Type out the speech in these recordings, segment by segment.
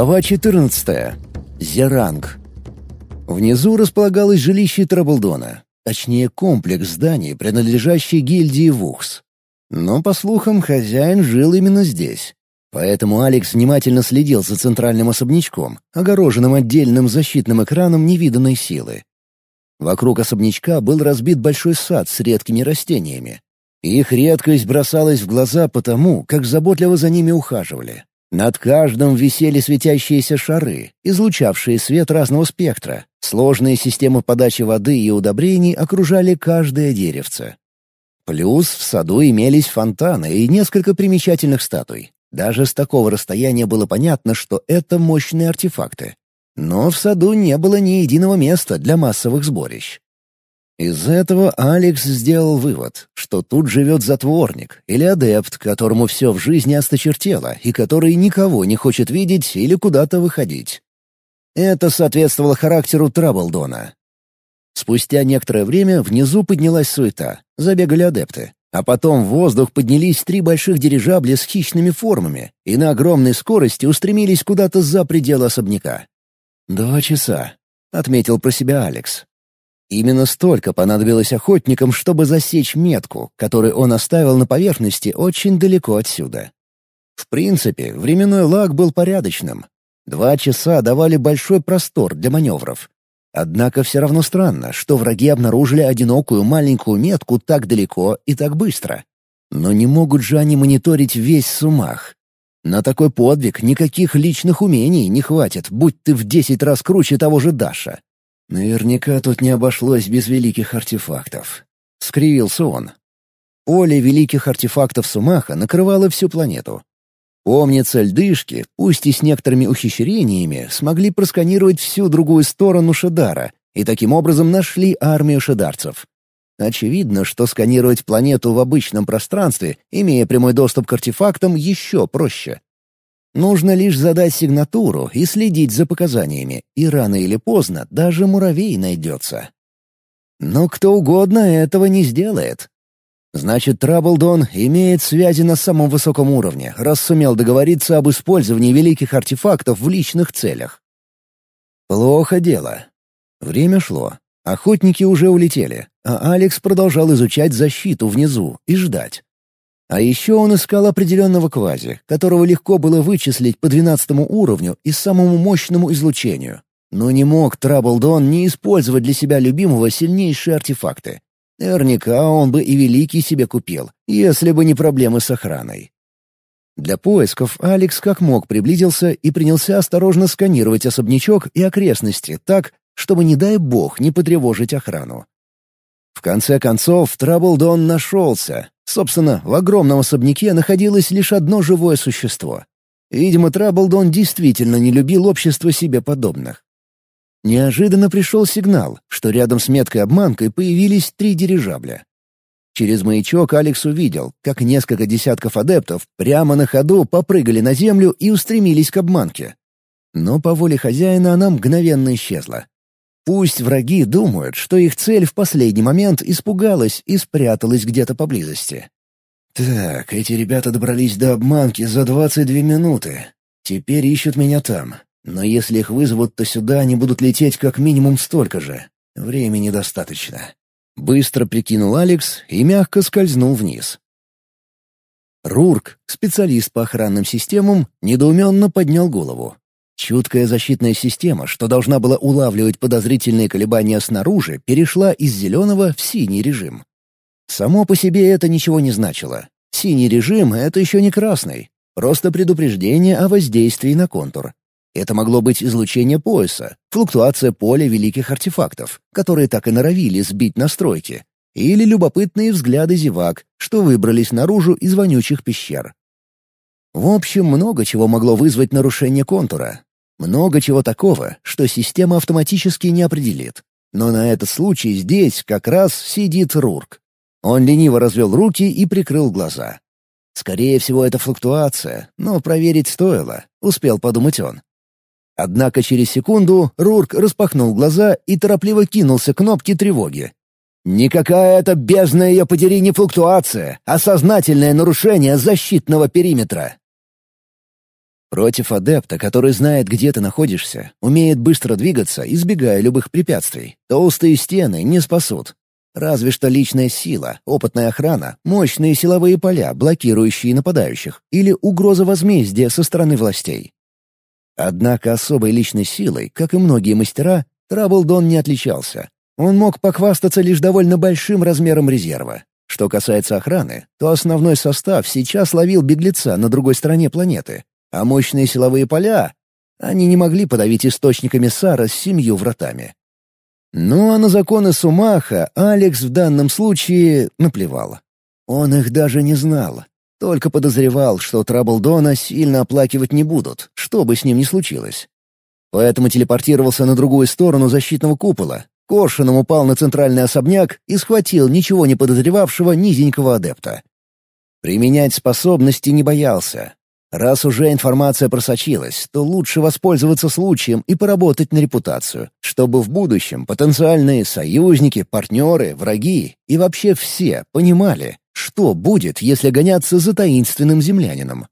Глава 14. Зеранг. Внизу располагалось жилище Траблдона, точнее комплекс зданий, принадлежащий гильдии Вухс. Но, по слухам, хозяин жил именно здесь. Поэтому Алекс внимательно следил за центральным особнячком, огороженным отдельным защитным экраном невиданной силы. Вокруг особнячка был разбит большой сад с редкими растениями. Их редкость бросалась в глаза потому, как заботливо за ними ухаживали. Над каждым висели светящиеся шары, излучавшие свет разного спектра. Сложные системы подачи воды и удобрений окружали каждое деревце. Плюс в саду имелись фонтаны и несколько примечательных статуй. Даже с такого расстояния было понятно, что это мощные артефакты. Но в саду не было ни единого места для массовых сборищ. Из этого Алекс сделал вывод, что тут живет затворник или адепт, которому все в жизни осточертело и который никого не хочет видеть или куда-то выходить. Это соответствовало характеру Траблдона. Спустя некоторое время внизу поднялась суета, забегали адепты. А потом в воздух поднялись три больших дирижабля с хищными формами и на огромной скорости устремились куда-то за пределы особняка. «Два часа», — отметил про себя Алекс. Именно столько понадобилось охотникам, чтобы засечь метку, которую он оставил на поверхности очень далеко отсюда. В принципе, временной лаг был порядочным. Два часа давали большой простор для маневров. Однако все равно странно, что враги обнаружили одинокую маленькую метку так далеко и так быстро. Но не могут же они мониторить весь Сумах. На такой подвиг никаких личных умений не хватит, будь ты в десять раз круче того же Даша. Наверняка тут не обошлось без великих артефактов. Скривился он. Поле великих артефактов Сумаха накрывало всю планету. Помнится, льдышки, пусть и с некоторыми ухищрениями, смогли просканировать всю другую сторону Шедара и таким образом нашли армию шедарцев. Очевидно, что сканировать планету в обычном пространстве, имея прямой доступ к артефактам, еще проще. Нужно лишь задать сигнатуру и следить за показаниями, и рано или поздно даже муравей найдется. Но кто угодно этого не сделает. Значит, Траблдон имеет связи на самом высоком уровне, раз сумел договориться об использовании великих артефактов в личных целях. Плохо дело. Время шло. Охотники уже улетели, а Алекс продолжал изучать защиту внизу и ждать. А еще он искал определенного квази, которого легко было вычислить по двенадцатому уровню и самому мощному излучению. Но не мог Траблдон не использовать для себя любимого сильнейшие артефакты. Наверняка он бы и Великий себе купил, если бы не проблемы с охраной. Для поисков Алекс как мог приблизился и принялся осторожно сканировать особнячок и окрестности так, чтобы, не дай бог, не потревожить охрану. В конце концов, Траблдон нашелся, Собственно, в огромном особняке находилось лишь одно живое существо. Видимо, Траблдон действительно не любил общество себе подобных. Неожиданно пришел сигнал, что рядом с меткой-обманкой появились три дирижабля. Через маячок Алекс увидел, как несколько десятков адептов прямо на ходу попрыгали на землю и устремились к обманке. Но по воле хозяина она мгновенно исчезла. Пусть враги думают, что их цель в последний момент испугалась и спряталась где-то поблизости. Так, эти ребята добрались до обманки за 22 минуты. Теперь ищут меня там. Но если их вызовут, то сюда они будут лететь как минимум столько же. Времени достаточно. Быстро прикинул Алекс и мягко скользнул вниз. Рурк, специалист по охранным системам, недоуменно поднял голову. Чуткая защитная система, что должна была улавливать подозрительные колебания снаружи, перешла из зеленого в синий режим. Само по себе это ничего не значило. Синий режим — это еще не красный. Просто предупреждение о воздействии на контур. Это могло быть излучение пояса, флуктуация поля великих артефактов, которые так и норовили сбить настройки, или любопытные взгляды зевак, что выбрались наружу из вонючих пещер. В общем, много чего могло вызвать нарушение контура, много чего такого, что система автоматически не определит. Но на этот случай здесь как раз сидит Рурк. Он лениво развел руки и прикрыл глаза. Скорее всего, это флуктуация, но проверить стоило, успел подумать он. Однако через секунду Рурк распахнул глаза и торопливо кинулся к кнопке тревоги. «Никакая это бездна ее подери не флуктуация, а сознательное нарушение защитного периметра. Против адепта, который знает, где ты находишься, умеет быстро двигаться, избегая любых препятствий, толстые стены не спасут. Разве что личная сила, опытная охрана, мощные силовые поля, блокирующие нападающих, или угроза возмездия со стороны властей. Однако особой личной силой, как и многие мастера, Траблдон не отличался. Он мог похвастаться лишь довольно большим размером резерва. Что касается охраны, то основной состав сейчас ловил беглеца на другой стороне планеты, а мощные силовые поля они не могли подавить источниками Сара с семью вратами. Ну а на законы Сумаха Алекс в данном случае наплевал. Он их даже не знал. Только подозревал, что Траблдона сильно оплакивать не будут, что бы с ним ни случилось. Поэтому телепортировался на другую сторону защитного купола. Коршуном упал на центральный особняк и схватил ничего не подозревавшего низенького адепта. Применять способности не боялся, Раз уже информация просочилась, то лучше воспользоваться случаем и поработать на репутацию, чтобы в будущем потенциальные союзники, партнеры, враги и вообще все понимали, что будет, если гоняться за таинственным землянином.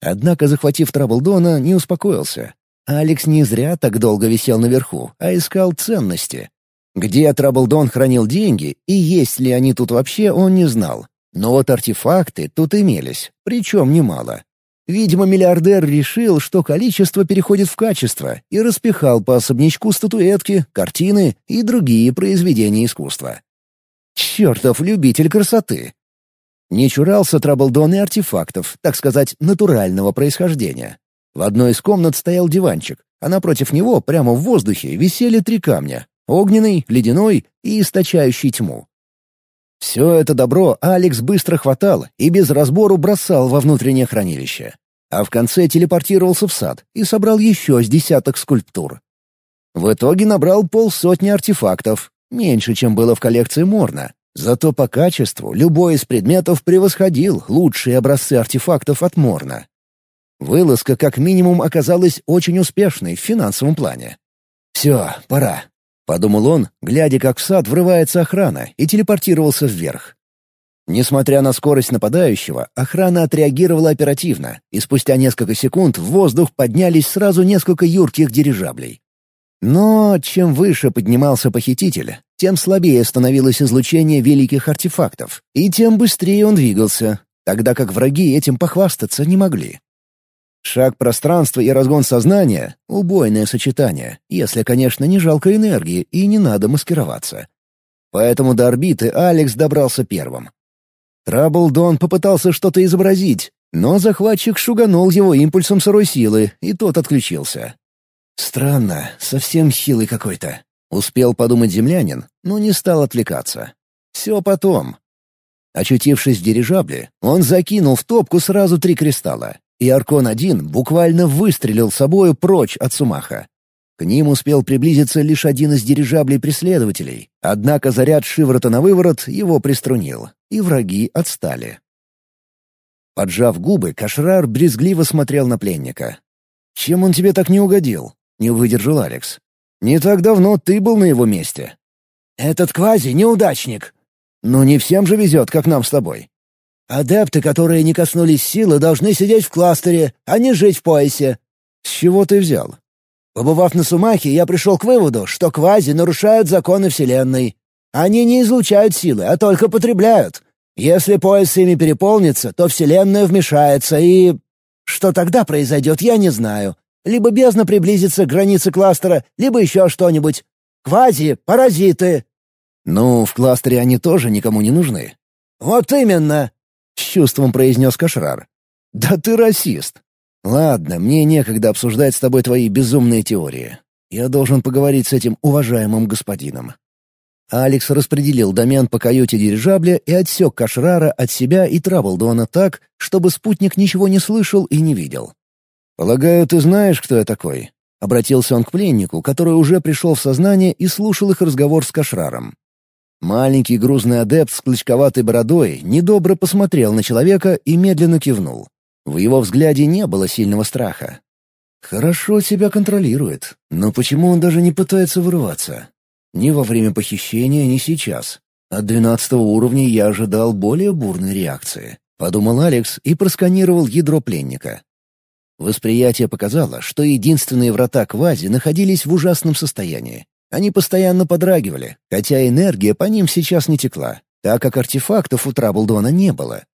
Однако, захватив Траблдона, не успокоился. Алекс не зря так долго висел наверху, а искал ценности. Где Траблдон хранил деньги и есть ли они тут вообще, он не знал. Но вот артефакты тут имелись, причем немало. Видимо, миллиардер решил, что количество переходит в качество, и распихал по особнячку статуэтки, картины и другие произведения искусства. Чертов любитель красоты! Не чурался Траблдон и артефактов, так сказать, натурального происхождения. В одной из комнат стоял диванчик, а напротив него, прямо в воздухе, висели три камня — огненный, ледяной и источающий тьму. Все это добро Алекс быстро хватал и без разбору бросал во внутреннее хранилище а в конце телепортировался в сад и собрал еще с десяток скульптур. В итоге набрал полсотни артефактов, меньше, чем было в коллекции Морна. Зато по качеству любой из предметов превосходил лучшие образцы артефактов от Морна. Вылазка как минимум оказалась очень успешной в финансовом плане. «Все, пора», — подумал он, глядя, как в сад врывается охрана, и телепортировался вверх. Несмотря на скорость нападающего, охрана отреагировала оперативно, и спустя несколько секунд в воздух поднялись сразу несколько юрких дирижаблей. Но чем выше поднимался похититель, тем слабее становилось излучение великих артефактов, и тем быстрее он двигался, тогда как враги этим похвастаться не могли. Шаг пространства и разгон сознания — убойное сочетание, если, конечно, не жалко энергии и не надо маскироваться. Поэтому до орбиты Алекс добрался первым. Траблдон попытался что-то изобразить, но захватчик шуганул его импульсом сырой силы, и тот отключился. «Странно, совсем хилый какой-то», — успел подумать землянин, но не стал отвлекаться. «Все потом». Очутившись в дирижабле, он закинул в топку сразу три кристалла, и Аркон-1 буквально выстрелил собою прочь от Сумаха. К ним успел приблизиться лишь один из дирижаблей преследователей, однако заряд шиворота на выворот его приструнил, и враги отстали. Поджав губы, Кашрар брезгливо смотрел на пленника. «Чем он тебе так не угодил?» — не выдержал Алекс. «Не так давно ты был на его месте». «Этот квази — неудачник». «Ну не всем же везет, как нам с тобой». «Адепты, которые не коснулись силы, должны сидеть в кластере, а не жить в поясе». «С чего ты взял?» Побывав на Сумахе, я пришел к выводу, что квази нарушают законы Вселенной. Они не излучают силы, а только потребляют. Если пояс ими переполнится, то Вселенная вмешается и... Что тогда произойдет, я не знаю. Либо бездна приблизится к границе кластера, либо еще что-нибудь. Квази — паразиты. Ну, в кластере они тоже никому не нужны. Вот именно, — с чувством произнес Кашрар. Да ты расист. «Ладно, мне некогда обсуждать с тобой твои безумные теории. Я должен поговорить с этим уважаемым господином». Алекс распределил домен по каюте дирижабля и отсек Кашрара от себя и Траблдона так, чтобы спутник ничего не слышал и не видел. «Полагаю, ты знаешь, кто я такой?» — обратился он к пленнику, который уже пришел в сознание и слушал их разговор с Кашраром. Маленький грузный адепт с клочковатой бородой недобро посмотрел на человека и медленно кивнул. В его взгляде не было сильного страха. Хорошо себя контролирует, но почему он даже не пытается вырваться? Ни во время похищения, ни сейчас. От двенадцатого уровня я ожидал более бурной реакции. Подумал Алекс и просканировал ядро пленника. Восприятие показало, что единственные врата квази находились в ужасном состоянии. Они постоянно подрагивали, хотя энергия по ним сейчас не текла, так как артефактов у Траблдона не было.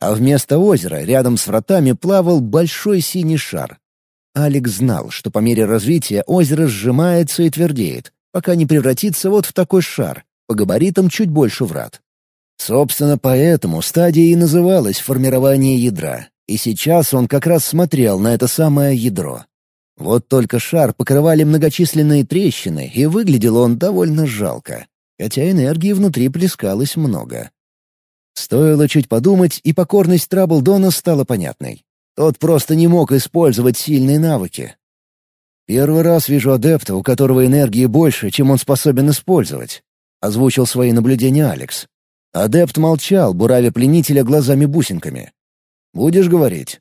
А вместо озера рядом с вратами плавал большой синий шар. Алекс знал, что по мере развития озеро сжимается и твердеет, пока не превратится вот в такой шар, по габаритам чуть больше врат. Собственно, поэтому стадия и называлась формирование ядра, и сейчас он как раз смотрел на это самое ядро. Вот только шар покрывали многочисленные трещины, и выглядел он довольно жалко, хотя энергии внутри плескалось много. Стоило чуть подумать, и покорность Траблдона стала понятной. Тот просто не мог использовать сильные навыки. «Первый раз вижу адепта, у которого энергии больше, чем он способен использовать», — озвучил свои наблюдения Алекс. Адепт молчал, буравя пленителя глазами-бусинками. «Будешь говорить?»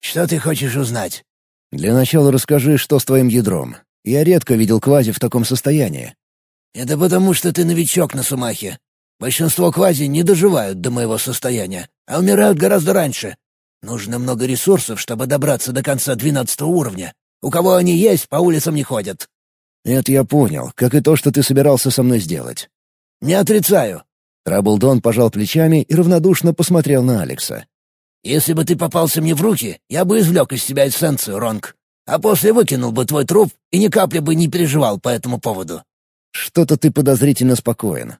«Что ты хочешь узнать?» «Для начала расскажи, что с твоим ядром. Я редко видел квази в таком состоянии». «Это потому, что ты новичок на Сумахе. Большинство квази не доживают до моего состояния, а умирают гораздо раньше. Нужно много ресурсов, чтобы добраться до конца двенадцатого уровня. У кого они есть, по улицам не ходят». «Это я понял, как и то, что ты собирался со мной сделать». «Не отрицаю. Траблдон пожал плечами и равнодушно посмотрел на Алекса. «Если бы ты попался мне в руки, я бы извлек из тебя эссенцию, Ронг, а после выкинул бы твой труп и ни капли бы не переживал по этому поводу». «Что-то ты подозрительно спокоен».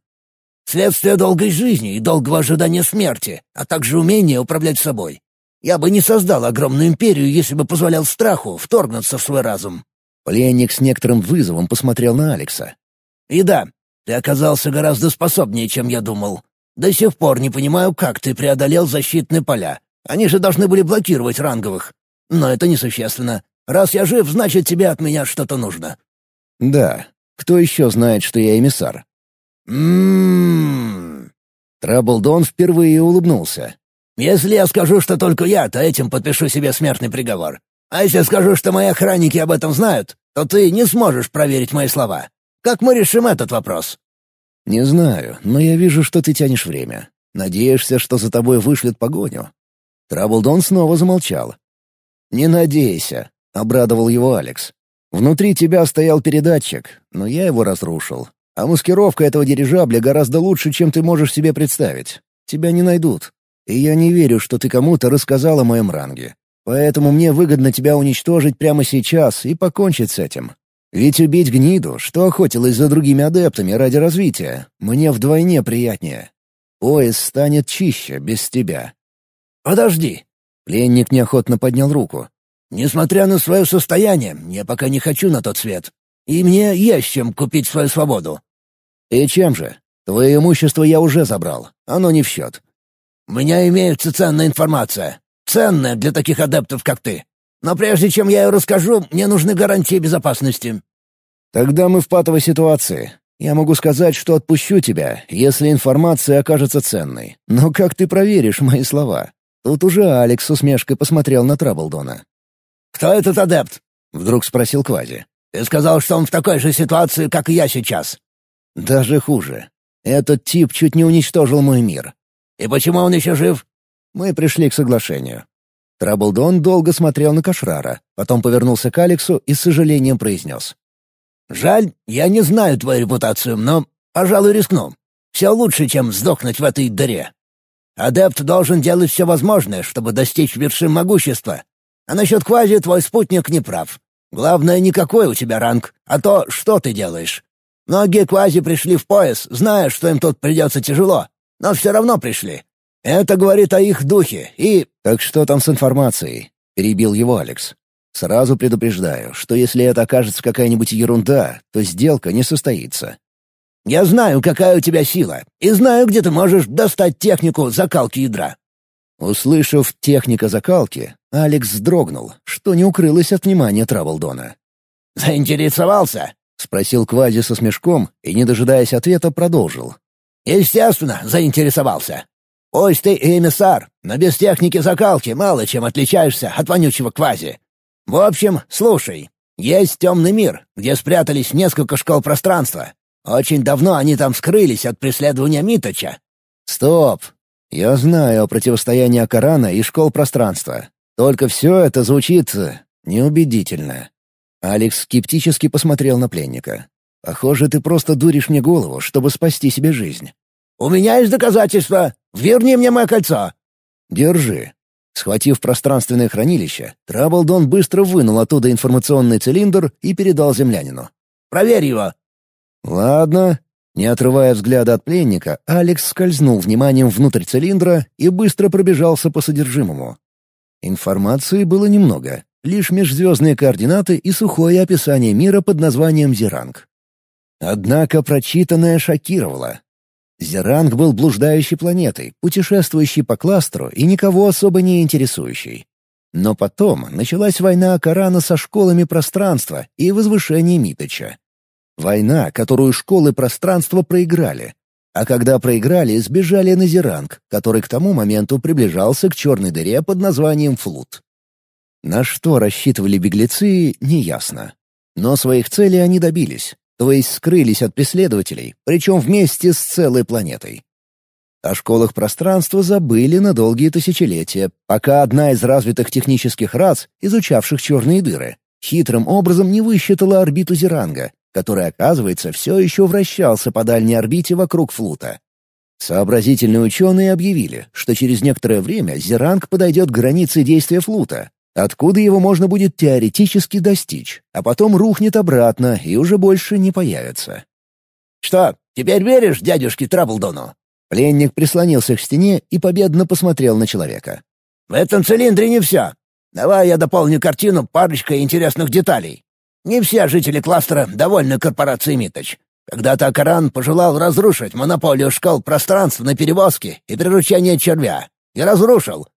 «Следствие долгой жизни и долгого ожидания смерти, а также умение управлять собой. Я бы не создал огромную империю, если бы позволял страху вторгнуться в свой разум». Пленник с некоторым вызовом посмотрел на Алекса. «И да, ты оказался гораздо способнее, чем я думал. До сих пор не понимаю, как ты преодолел защитные поля. Они же должны были блокировать ранговых. Но это несущественно. Раз я жив, значит, тебе от меня что-то нужно». «Да. Кто еще знает, что я эмиссар?» «М-м-м...» Траблдон впервые улыбнулся. «Если я скажу, что только я, то этим подпишу себе смертный приговор. А если скажу, что мои охранники об этом знают, то ты не сможешь проверить мои слова. Как мы решим этот вопрос?» «Не знаю, но я вижу, что ты тянешь время. Надеешься, что за тобой вышлют погоню?» Траблдон снова замолчал. «Не надейся», — обрадовал его Алекс. «Внутри тебя стоял передатчик, но я его разрушил. А маскировка этого дирижабля гораздо лучше, чем ты можешь себе представить. Тебя не найдут. И я не верю, что ты кому-то рассказал о моем ранге. Поэтому мне выгодно тебя уничтожить прямо сейчас и покончить с этим. Ведь убить гниду, что охотилась за другими адептами ради развития, мне вдвойне приятнее. Пояс станет чище без тебя. «Подожди!» — пленник неохотно поднял руку. «Несмотря на свое состояние, я пока не хочу на тот свет. И мне есть чем купить свою свободу». «И чем же? Твое имущество я уже забрал. Оно не в счет». «У меня имеется ценная информация. Ценная для таких адептов, как ты. Но прежде чем я ее расскажу, мне нужны гарантии безопасности». «Тогда мы в патовой ситуации. Я могу сказать, что отпущу тебя, если информация окажется ценной. Но как ты проверишь мои слова?» Тут уже Алекс с усмешкой посмотрел на Траблдона. «Кто этот адепт?» — вдруг спросил Квази. «Ты сказал, что он в такой же ситуации, как и я сейчас». «Даже хуже. Этот тип чуть не уничтожил мой мир». «И почему он еще жив?» «Мы пришли к соглашению. Траблдон долго смотрел на Кашрара, потом повернулся к Алексу и с сожалением произнес. «Жаль, я не знаю твою репутацию, но, пожалуй, рискну. Все лучше, чем сдохнуть в этой дыре. Адепт должен делать все возможное, чтобы достичь вершин могущества. А насчет квази твой спутник не прав. Главное, не какой у тебя ранг, а то, что ты делаешь. Многие квази пришли в пояс, зная, что им тут придется тяжело, но все равно пришли. Это говорит о их духе и...» «Так что там с информацией?» — перебил его Алекс. «Сразу предупреждаю, что если это окажется какая-нибудь ерунда, то сделка не состоится». «Я знаю, какая у тебя сила, и знаю, где ты можешь достать технику закалки ядра». Услышав «техника закалки», Алекс вздрогнул, что не укрылось от внимания Траволдона. «Заинтересовался?» — спросил Квази со смешком и, не дожидаясь ответа, продолжил. «Естественно, заинтересовался. Пусть ты и эмиссар, но без техники закалки мало чем отличаешься от вонючего квази. В общем, слушай, есть темный мир, где спрятались несколько школ пространства. Очень давно они там скрылись от преследования Миточа». «Стоп! Я знаю о противостоянии Акарана и школ пространства. Только все это звучит э, неубедительно. Алекс скептически посмотрел на пленника. «Похоже, ты просто дуришь мне голову, чтобы спасти себе жизнь». «У меня есть доказательства. Верни мне мое кольцо». «Держи». Схватив пространственное хранилище, Траблдон быстро вынул оттуда информационный цилиндр и передал землянину. «Проверь его». «Ладно». Не отрывая взгляда от пленника, Алекс скользнул вниманием внутрь цилиндра и быстро пробежался по содержимому. Информации было немного, лишь межзвездные координаты и сухое описание мира под названием Зеранг. Однако прочитанное шокировало. Зеранг был блуждающей планетой, путешествующей по кластеру и никого особо не интересующей. Но потом началась война Корана со школами пространства и возвышение Миточа. Война, которую школы пространства проиграли. А когда проиграли, сбежали на Зеранг, который к тому моменту приближался к черной дыре под названием Флут. На что рассчитывали беглецы, неясно. Но своих целей они добились то есть скрылись от преследователей, причем вместе с целой планетой. О школах пространства забыли на долгие тысячелетия, пока одна из развитых технических рас, изучавших черные дыры, хитрым образом не высчитала орбиту Зеранга, который, оказывается, все еще вращался по дальней орбите вокруг флута. Сообразительные ученые объявили, что через некоторое время Зеранг подойдет к границе действия флута, откуда его можно будет теоретически достичь, а потом рухнет обратно и уже больше не появится. «Что, теперь веришь дядюшке Траблдону?» Пленник прислонился к стене и победно посмотрел на человека. «В этом цилиндре не все. Давай я дополню картину парочкой интересных деталей. Не все жители кластера довольны корпорацией Миточ. Когда-то Акаран пожелал разрушить монополию школ пространства на перевозки и приручение червя. И разрушил.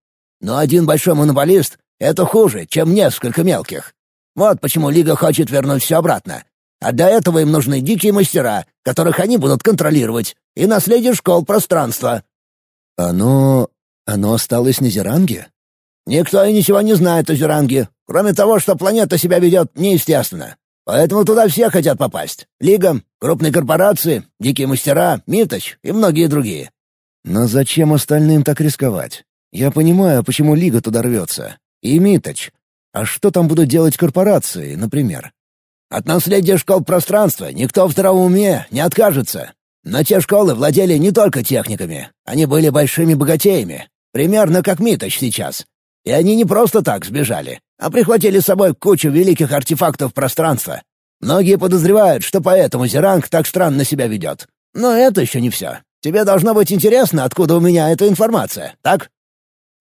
Но один большой монополист это хуже, чем несколько мелких. Вот почему Лига хочет вернуть все обратно. А для этого им нужны дикие мастера, которых они будут контролировать, и наследие школ пространства». «Оно... оно осталось на Зеранге?» «Никто и ничего не знает о Зеранге, кроме того, что планета себя ведет неестественно. Поэтому туда все хотят попасть. Лига, крупные корпорации, дикие мастера, Миточ и многие другие». «Но зачем остальным так рисковать? Я понимаю, почему Лига туда рвется. И Миточ. А что там будут делать корпорации, например? От наследия школ пространства никто в здравом уме не откажется. Но те школы владели не только техниками. Они были большими богатеями. Примерно как Миточ сейчас. И они не просто так сбежали, а прихватили с собой кучу великих артефактов пространства. Многие подозревают, что поэтому Зеранг так странно себя ведет. Но это еще не все. Тебе должно быть интересно, откуда у меня эта информация, так?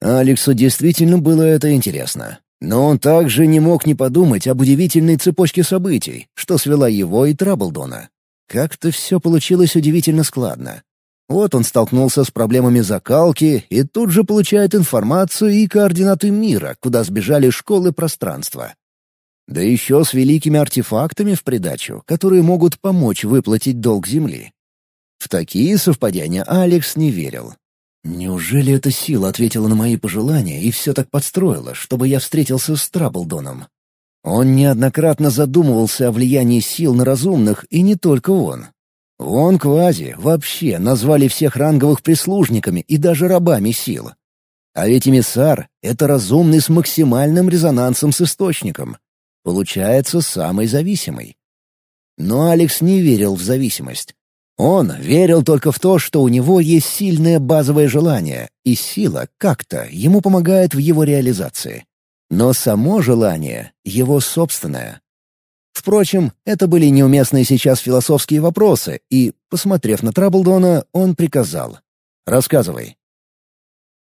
Алексу действительно было это интересно. Но он также не мог не подумать об удивительной цепочке событий, что свела его и Траблдона. Как-то все получилось удивительно складно. Вот он столкнулся с проблемами закалки и тут же получает информацию и координаты мира, куда сбежали школы пространства. Да еще с великими артефактами в придачу, которые могут помочь выплатить долг Земли. В такие совпадения Алекс не верил. Неужели эта сила ответила на мои пожелания и все так подстроила, чтобы я встретился с Траблдоном? Он неоднократно задумывался о влиянии сил на разумных, и не только он. Вон Квази вообще назвали всех ранговых прислужниками и даже рабами сил. А ведь эмиссар — это разумный с максимальным резонансом с источником. Получается, самый зависимый. Но Алекс не верил в зависимость. Он верил только в то, что у него есть сильное базовое желание, и сила как-то ему помогает в его реализации. Но само желание — его собственное. Впрочем, это были неуместные сейчас философские вопросы, и, посмотрев на Траблдона, он приказал. «Рассказывай».